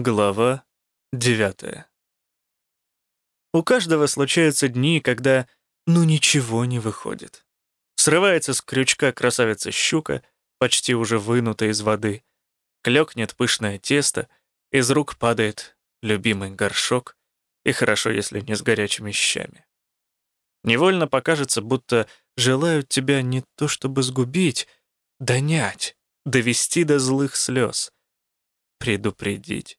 Глава 9 У каждого случаются дни, когда ну ничего не выходит. Срывается с крючка красавица-щука, почти уже вынутая из воды. Клёкнет пышное тесто, из рук падает любимый горшок, и хорошо, если не с горячими щами. Невольно покажется, будто желают тебя не то чтобы сгубить, донять, довести до злых слез, предупредить.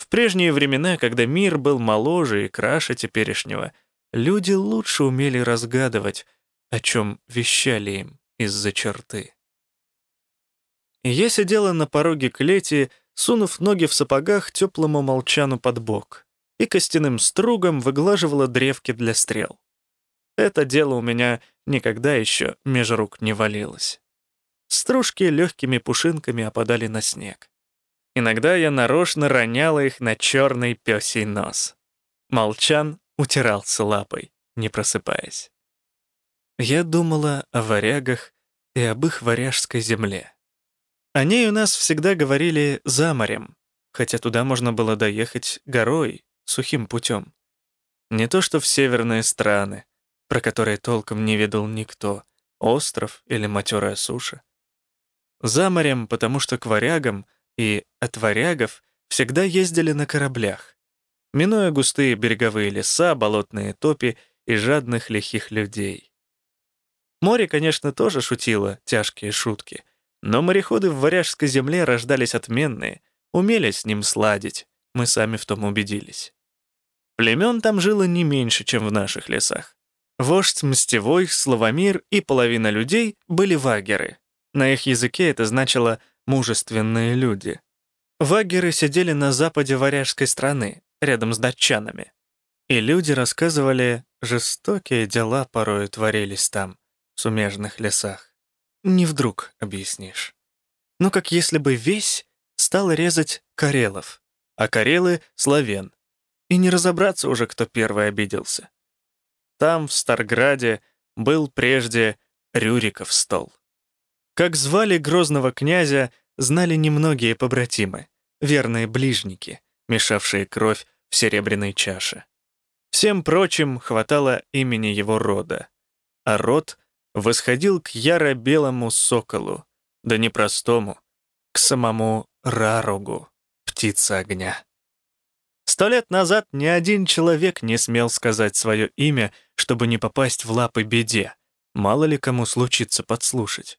В прежние времена, когда мир был моложе и краше теперешнего, люди лучше умели разгадывать, о чем вещали им из-за черты. Я сидела на пороге клети, сунув ноги в сапогах теплому молчану под бок, и костяным стругом выглаживала древки для стрел. Это дело у меня никогда еще меж рук не валилось. Стружки легкими пушинками опадали на снег. Иногда я нарочно роняла их на черный пёсий нос. Молчан утирался лапой, не просыпаясь. Я думала о варягах и об их варяжской земле. О ней у нас всегда говорили «за морем», хотя туда можно было доехать горой, сухим путем. Не то что в северные страны, про которые толком не видел никто, остров или матерая суша. За морем, потому что к варягам — и от варягов всегда ездили на кораблях, минуя густые береговые леса, болотные топи и жадных лихих людей. Море, конечно, тоже шутило тяжкие шутки, но мореходы в варяжской земле рождались отменные, умели с ним сладить, мы сами в том убедились. Племен там жило не меньше, чем в наших лесах. Вождь Мстевой, Славомир и половина людей были вагеры. На их языке это значило мужественные люди. Вагеры сидели на западе варяжской страны, рядом с датчанами. И люди рассказывали, жестокие дела порою творились там, в сумежных лесах. Не вдруг объяснишь. Но как если бы весь стал резать карелов, а карелы — славян. И не разобраться уже, кто первый обиделся. Там, в Старграде, был прежде Рюриков стол. Как звали грозного князя, знали немногие побратимы, верные ближники, мешавшие кровь в серебряной чаше. Всем прочим хватало имени его рода, а род восходил к яро-белому соколу, да не простому, к самому Рарогу, птица огня. Сто лет назад ни один человек не смел сказать свое имя, чтобы не попасть в лапы беде. Мало ли кому случится подслушать.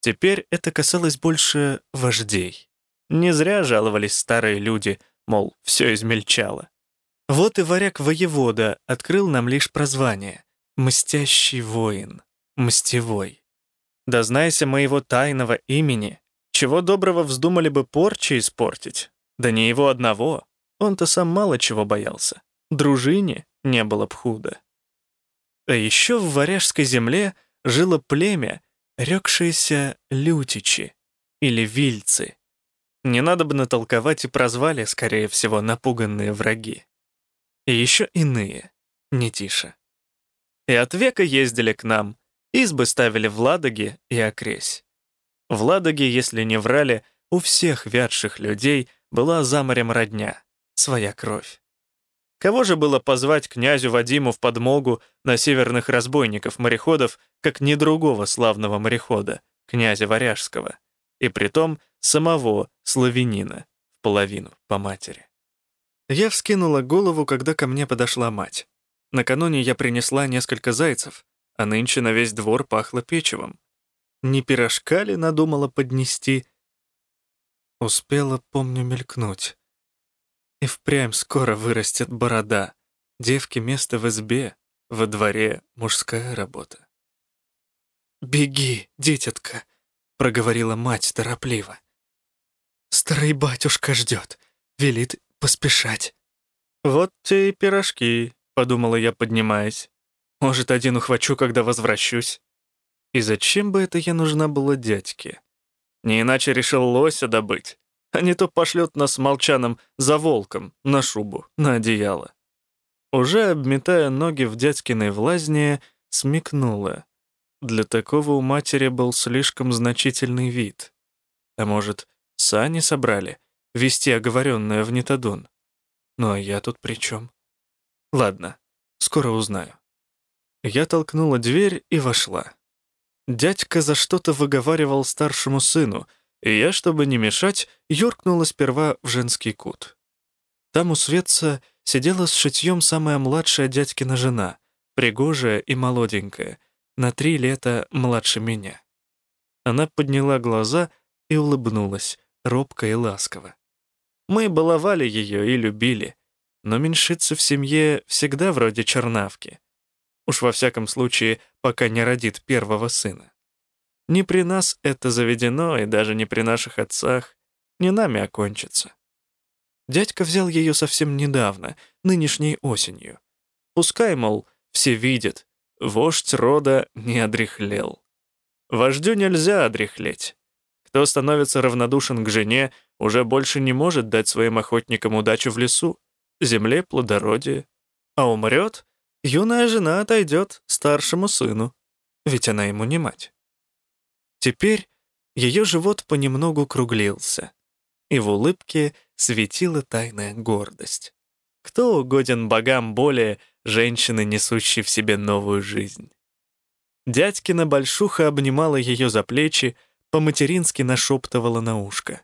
Теперь это касалось больше вождей. Не зря жаловались старые люди, мол, все измельчало. Вот и варяг-воевода открыл нам лишь прозвание — «Мстящий воин», «Мстевой». Дознайся моего тайного имени, чего доброго вздумали бы порчи испортить. Да не его одного, он-то сам мало чего боялся. Дружине не было б худо. А еще в варяжской земле жило племя, рекшиеся лютичи или вильцы. Бы натолковать и прозвали, скорее всего, напуганные враги. И еще иные, не тише. И от века ездили к нам, избы ставили в Ладоге и окресь. В Ладоге, если не врали, у всех вятших людей была за морем родня, своя кровь. Кого же было позвать князю Вадиму в подмогу на северных разбойников-мореходов, как не другого славного морехода, князя Варяжского, и притом самого славянина, в половину по матери? Я вскинула голову, когда ко мне подошла мать. Накануне я принесла несколько зайцев, а нынче на весь двор пахло печевом. Не пирожка ли надумала поднести? Успела, помню, мелькнуть. И впрямь скоро вырастет борода. Девке место в избе, во дворе мужская работа. «Беги, дитятка», — проговорила мать торопливо. «Старый батюшка ждет, велит поспешать». «Вот те и пирожки», — подумала я, поднимаясь. «Может, один ухвачу, когда возвращусь». И зачем бы это я нужна была дядьке? Не иначе решил лося добыть а не то пошлет нас молчаном за волком, на шубу, на одеяло. Уже обметая ноги в дядькиной влазне, смекнула. Для такого у матери был слишком значительный вид. А может, сани собрали, вести оговоренное в нетадон. Ну а я тут при чем? Ладно, скоро узнаю. Я толкнула дверь и вошла. Дядька за что-то выговаривал старшему сыну, и я, чтобы не мешать, юркнула сперва в женский кут. Там у Светца сидела с шитьем самая младшая дядькина жена, пригожая и молоденькая, на три лета младше меня. Она подняла глаза и улыбнулась, робко и ласково. Мы баловали ее и любили, но меньшица в семье всегда вроде чернавки. Уж во всяком случае, пока не родит первого сына. Не при нас это заведено, и даже не при наших отцах, не нами окончится. Дядька взял ее совсем недавно, нынешней осенью. Пускай, мол, все видят, вождь рода не одряхлел. Вождю нельзя одряхлеть. Кто становится равнодушен к жене, уже больше не может дать своим охотникам удачу в лесу, земле плодородие. А умрет, юная жена отойдет старшему сыну, ведь она ему не мать. Теперь ее живот понемногу круглился, и в улыбке светила тайная гордость. Кто угоден богам более женщины, несущей в себе новую жизнь? Дядькина большуха обнимала ее за плечи, по-матерински нашептывала на ушко.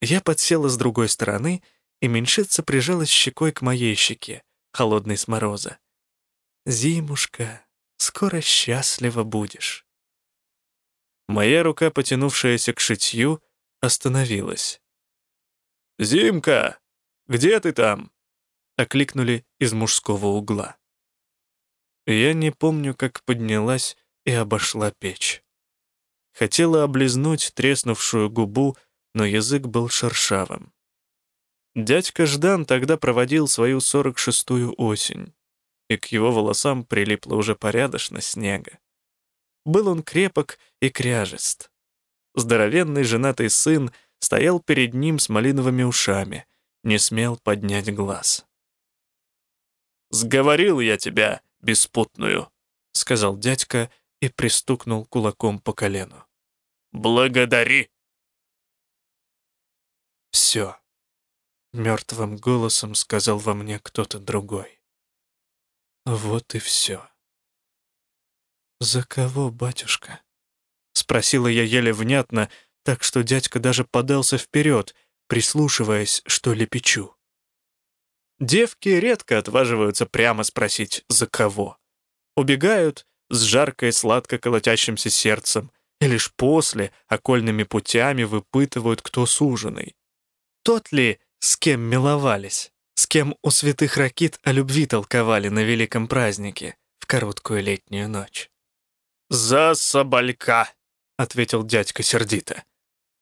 Я подсела с другой стороны, и меньшица прижалась щекой к моей щеке, холодной с мороза. «Зимушка, скоро счастлива будешь». Моя рука, потянувшаяся к шитью, остановилась. «Зимка, где ты там?» — окликнули из мужского угла. Я не помню, как поднялась и обошла печь. Хотела облизнуть треснувшую губу, но язык был шершавым. Дядька Ждан тогда проводил свою сорок шестую осень, и к его волосам прилипло уже порядочно снега. Был он крепок и кряжест. Здоровенный женатый сын стоял перед ним с малиновыми ушами, не смел поднять глаз. «Сговорил я тебя, беспутную», — сказал дядька и пристукнул кулаком по колену. «Благодари!» «Все», — мертвым голосом сказал во мне кто-то другой. «Вот и все». «За кого, батюшка?» — спросила я еле внятно, так что дядька даже подался вперед, прислушиваясь, что лепечу. Девки редко отваживаются прямо спросить «за кого?». Убегают с жарко и сладко колотящимся сердцем, и лишь после окольными путями выпытывают, кто суженый. Тот ли, с кем миловались, с кем у святых ракит о любви толковали на великом празднике в короткую летнюю ночь. «За соболька!» — ответил дядька сердито.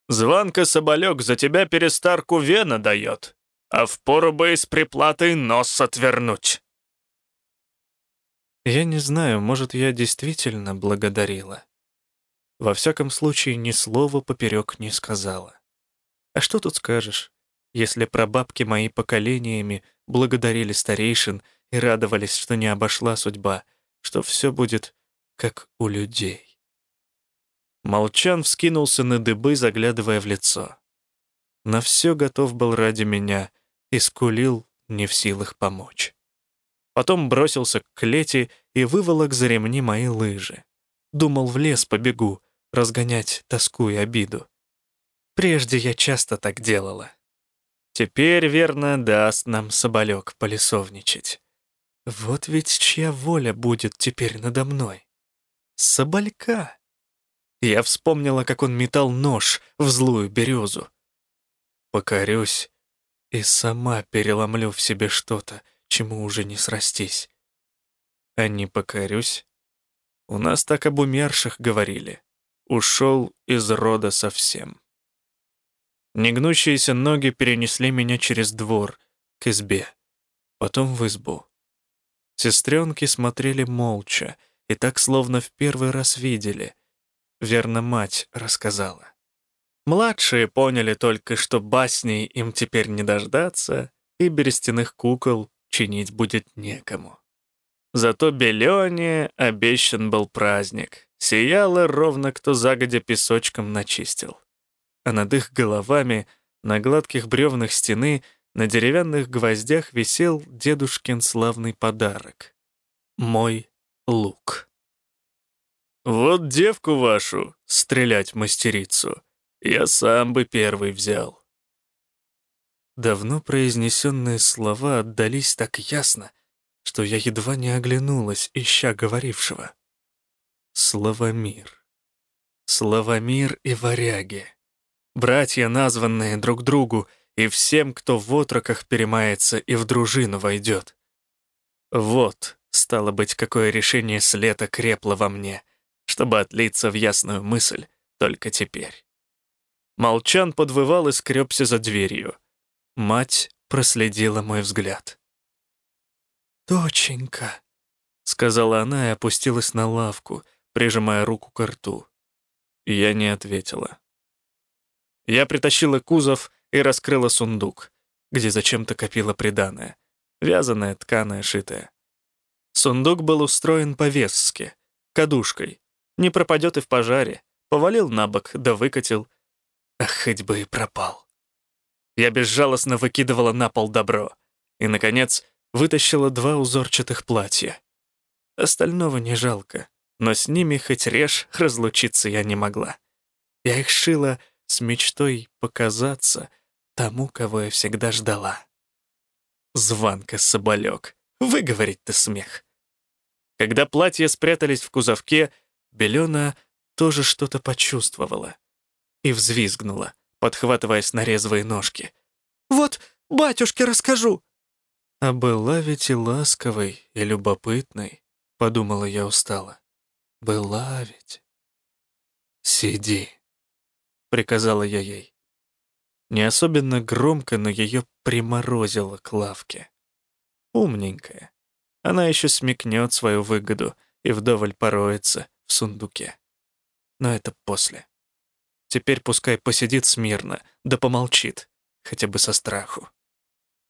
«Званка соболек за тебя перестарку вена дает, а впору бы из приплаты нос отвернуть». Я не знаю, может, я действительно благодарила. Во всяком случае, ни слова поперек не сказала. А что тут скажешь, если прабабки мои поколениями благодарили старейшин и радовались, что не обошла судьба, что все будет как у людей. Молчан вскинулся на дыбы, заглядывая в лицо. На все готов был ради меня и скулил, не в силах помочь. Потом бросился к клете и выволок за ремни мои лыжи. Думал, в лес побегу, разгонять тоску и обиду. Прежде я часто так делала. Теперь, верно, даст нам соболек полесовничать. Вот ведь чья воля будет теперь надо мной. Соболька. Я вспомнила, как он метал нож в злую березу. Покорюсь и сама переломлю в себе что-то, чему уже не срастись. А не покорюсь? У нас так об умерших говорили. Ушел из рода совсем. Негнущиеся ноги перенесли меня через двор, к избе, потом в избу. Сестренки смотрели молча и так словно в первый раз видели. Верно, мать рассказала. Младшие поняли только, что басней им теперь не дождаться, и берестяных кукол чинить будет некому. Зато Белёне обещан был праздник. Сияло ровно кто загодя песочком начистил. А над их головами На гладких бревнах стены на деревянных гвоздях висел дедушкин славный подарок. Мой лук. «Вот девку вашу, стрелять мастерицу, я сам бы первый взял». Давно произнесенные слова отдались так ясно, что я едва не оглянулась, ища говорившего. Славомир. Славомир и варяги. Братья, названные друг другу, и всем, кто в отроках перемается и в дружину войдет. Вот, стало быть, какое решение с лета крепло во мне, чтобы отлиться в ясную мысль только теперь. Молчан подвывал и скребся за дверью. Мать проследила мой взгляд. «Доченька», — сказала она и опустилась на лавку, прижимая руку к рту. Я не ответила. Я притащила кузов и раскрыла сундук, где зачем-то копила приданое. Вязаное, тканое, шитое. Сундук был устроен по-весски, кадушкой. Не пропадет и в пожаре. Повалил на бок, да выкатил. Ах, хоть бы и пропал. Я безжалостно выкидывала на пол добро. И, наконец, вытащила два узорчатых платья. Остального не жалко, но с ними хоть режь разлучиться я не могла. Я их шила с мечтой показаться тому, кого я всегда ждала. Званка соболек, выговорить-то смех. Когда платья спрятались в кузовке, Белена тоже что-то почувствовала и взвизгнула, подхватываясь на резвые ножки. «Вот, батюшке расскажу!» А была ведь и ласковой, и любопытной, подумала я устало. Была ведь. «Сиди», — приказала я ей. Не особенно громко, но ее приморозило к лавке. Умненькая. Она еще смекнет свою выгоду и вдоволь пороется в сундуке. Но это после. Теперь пускай посидит смирно, да помолчит, хотя бы со страху.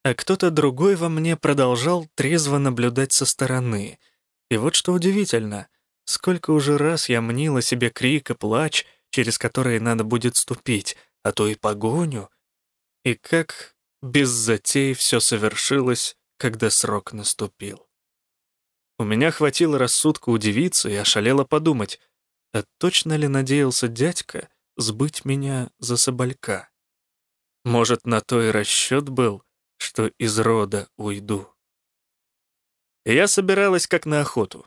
А кто-то другой во мне продолжал трезво наблюдать со стороны. И вот что удивительно, сколько уже раз я мнила себе крик и плач, через которые надо будет ступить, а то и погоню. И как без затей все совершилось, когда срок наступил. У меня хватило рассудка удивиться и ошалело подумать, а точно ли надеялся дядька сбыть меня за соболька? Может, на то и расчет был, что из рода уйду. я собиралась как на охоту.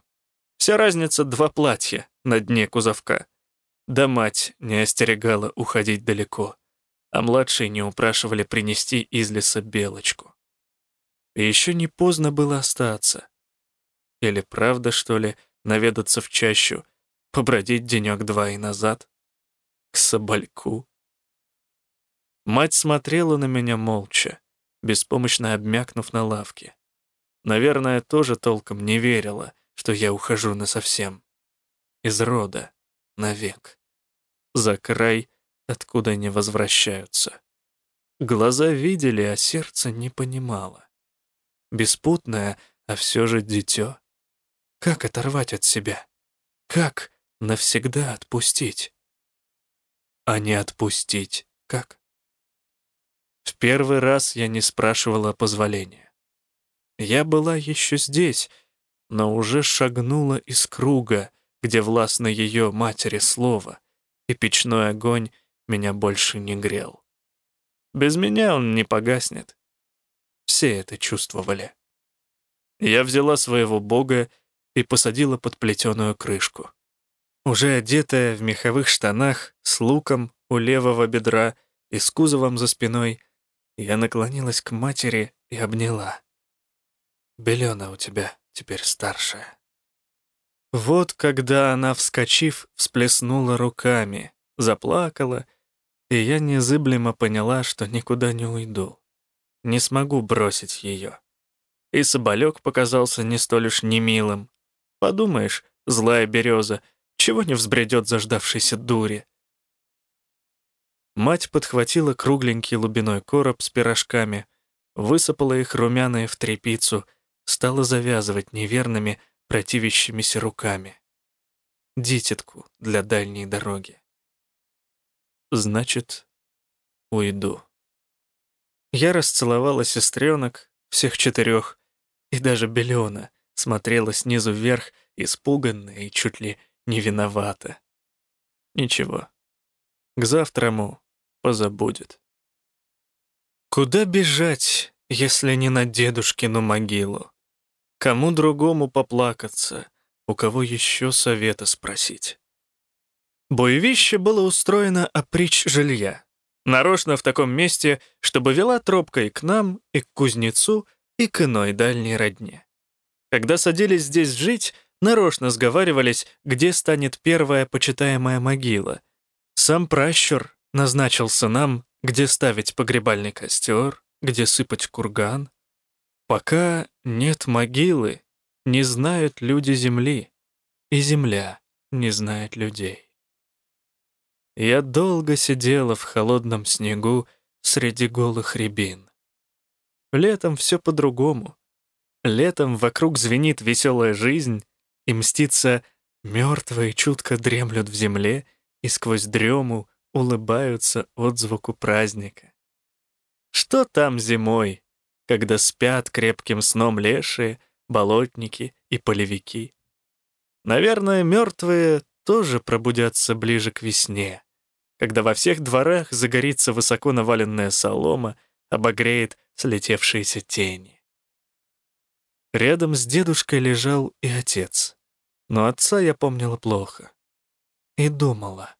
Вся разница — два платья на дне кузовка. Да мать не остерегала уходить далеко, а младшие не упрашивали принести из леса белочку. И еще не поздно было остаться. Или правда, что ли, наведаться в чащу, побродить денек-два и назад? К собольку? Мать смотрела на меня молча беспомощно обмякнув на лавке. Наверное, тоже толком не верила, что я ухожу насовсем. Из рода, навек. За край, откуда не возвращаются. Глаза видели, а сердце не понимало. Беспутное, а все же дитё. Как оторвать от себя? Как навсегда отпустить? А не отпустить как? В первый раз я не спрашивала позволения. Я была еще здесь, но уже шагнула из круга, где властно ее матери слово, и печной огонь меня больше не грел. Без меня он не погаснет. Все это чувствовали. Я взяла своего бога и посадила под плетеную крышку. Уже одетая в меховых штанах, с луком у левого бедра и с кузовом за спиной, я наклонилась к матери и обняла. «Белена у тебя теперь старшая». Вот когда она, вскочив, всплеснула руками, заплакала, и я незыблемо поняла, что никуда не уйду. Не смогу бросить ее. И соболек показался не столь уж немилым. Подумаешь, злая береза, чего не взбредет заждавшейся дури. Мать подхватила кругленький лубиной короб с пирожками, высыпала их румяные в трепицу, стала завязывать неверными, противящимися руками. Дитятку для дальней дороги. Значит, уйду. Я расцеловала сестренок, всех четырех, и даже Белена смотрела снизу вверх, испуганная и чуть ли не виновата. Ничего, к завтраму позабудет. Куда бежать, если не на дедушкину могилу? Кому другому поплакаться, у кого еще совета спросить? Боевище было устроено опричь жилья. Нарочно в таком месте, чтобы вела тропка и к нам, и к кузнецу, и к иной дальней родне. Когда садились здесь жить, нарочно сговаривались, где станет первая почитаемая могила. Сам пращур назначился нам, где ставить погребальный костер, где сыпать курган. Пока нет могилы, не знают люди земли, и земля не знает людей. Я долго сидела в холодном снегу среди голых рябин. Летом все по-другому. Летом вокруг звенит веселая жизнь, и мстится мертвые чутко дремлют в земле и сквозь дрему улыбаются отзвуку праздника. Что там зимой, когда спят крепким сном лешие, болотники и полевики? Наверное, мертвые тоже пробудятся ближе к весне, когда во всех дворах загорится высоко наваленная солома, обогреет слетевшиеся тени. Рядом с дедушкой лежал и отец, но отца я помнила плохо. И думала,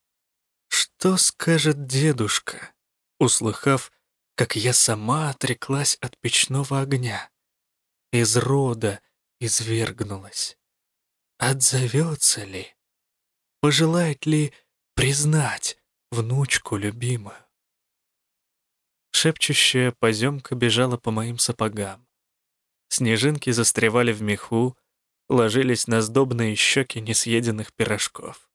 что скажет дедушка, услыхав, как я сама отреклась от печного огня, из рода извергнулась. Отзовется ли? Пожелает ли признать внучку любимую? Шепчущая поземка бежала по моим сапогам. Снежинки застревали в меху, ложились на сдобные щеки несъеденных пирожков.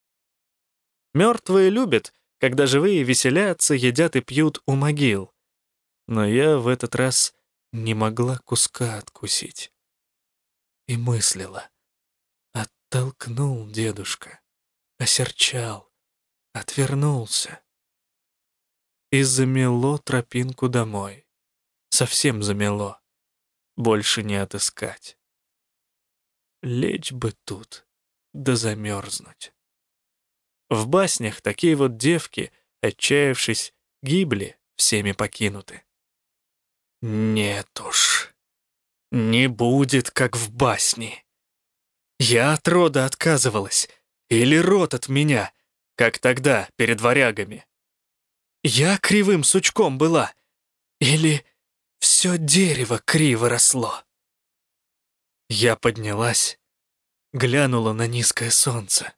Мертвые любят, когда живые веселятся, едят и пьют у могил. Но я в этот раз не могла куска откусить. И мыслила. Оттолкнул дедушка, осерчал, отвернулся. И замело тропинку домой. Совсем замело. Больше не отыскать. Лечь бы тут, да замерзнуть. В баснях такие вот девки, отчаявшись, гибли, всеми покинуты. Нет уж, не будет, как в басне. Я от рода отказывалась, или род от меня, как тогда, перед варягами. Я кривым сучком была, или все дерево криво росло. Я поднялась, глянула на низкое солнце.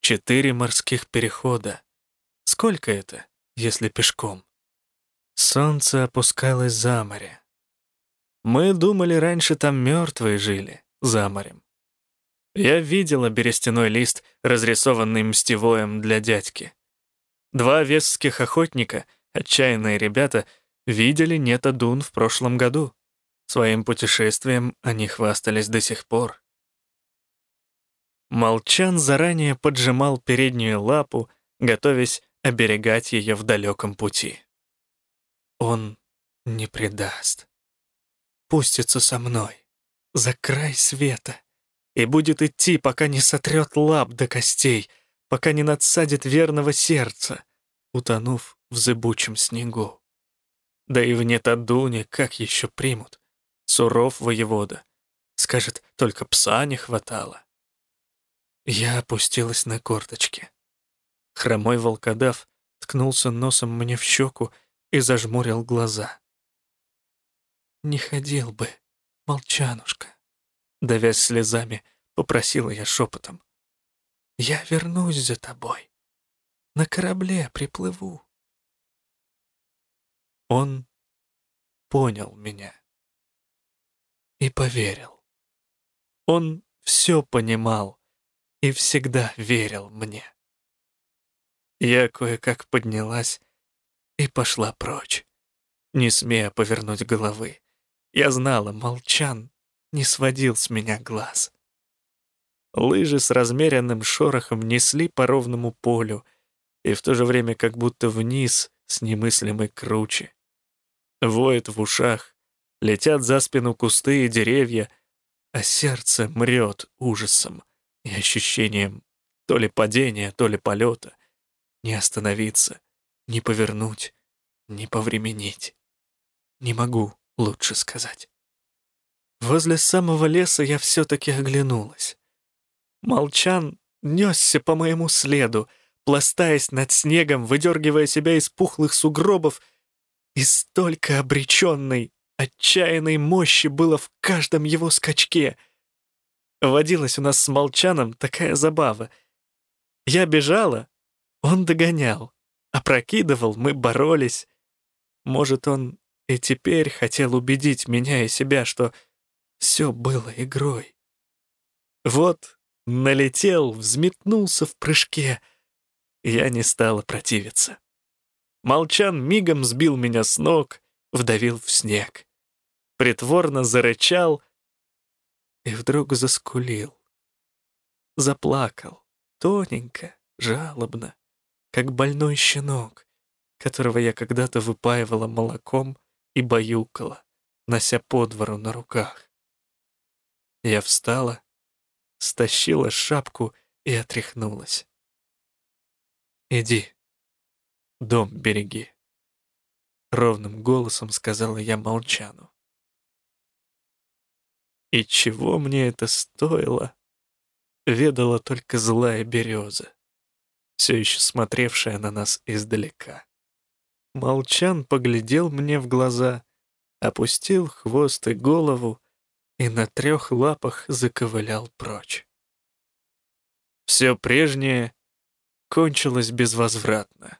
Четыре морских перехода. Сколько это, если пешком? Солнце опускалось за море. Мы думали, раньше там мертвые жили, за морем. Я видела берестяной лист, разрисованный мстевоем для дядьки. Два весских охотника, отчаянные ребята, видели Нетадун в прошлом году. Своим путешествием они хвастались до сих пор. Молчан заранее поджимал переднюю лапу, готовясь оберегать ее в далеком пути. Он не предаст. Пустится со мной, за край света, и будет идти, пока не сотрет лап до костей, пока не надсадит верного сердца, утонув в зыбучем снегу. Да и в Нетадуне как еще примут? Суров воевода. Скажет, только пса не хватало. Я опустилась на корточки. Хромой волкодав ткнулся носом мне в щеку и зажмурил глаза. «Не ходил бы, молчанушка», — давясь слезами, попросила я шепотом. «Я вернусь за тобой. На корабле приплыву». Он понял меня и поверил. Он все понимал, и всегда верил мне. Я кое-как поднялась и пошла прочь, не смея повернуть головы. Я знала, молчан не сводил с меня глаз. Лыжи с размеренным шорохом несли по ровному полю, и в то же время как будто вниз с немыслимой круче. Воет в ушах, летят за спину кусты и деревья, а сердце мрет ужасом и ощущением то ли падения, то ли полета. Не остановиться, не повернуть, не повременить. Не могу лучше сказать. Возле самого леса я все-таки оглянулась. Молчан несся по моему следу, пластаясь над снегом, выдергивая себя из пухлых сугробов, и столько обреченной, отчаянной мощи было в каждом его скачке. Водилась у нас с Молчаном такая забава. Я бежала, он догонял, опрокидывал, мы боролись. Может, он и теперь хотел убедить меня и себя, что все было игрой. Вот налетел, взметнулся в прыжке. Я не стала противиться. Молчан мигом сбил меня с ног, вдавил в снег. Притворно зарычал и вдруг заскулил. Заплакал, тоненько, жалобно, как больной щенок, которого я когда-то выпаивала молоком и баюкала, нося по двору на руках. Я встала, стащила шапку и отряхнулась. «Иди, дом береги», — ровным голосом сказала я Молчану. И чего мне это стоило, ведала только злая береза, все еще смотревшая на нас издалека. Молчан поглядел мне в глаза, опустил хвост и голову, и на трех лапах заковылял прочь. Все прежнее кончилось безвозвратно.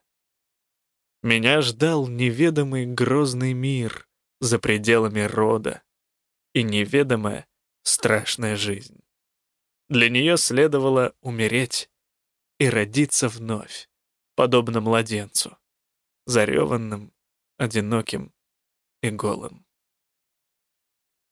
Меня ждал неведомый грозный мир за пределами рода и неведомая страшная жизнь. Для нее следовало умереть и родиться вновь, подобно младенцу, зареванным, одиноким и голым.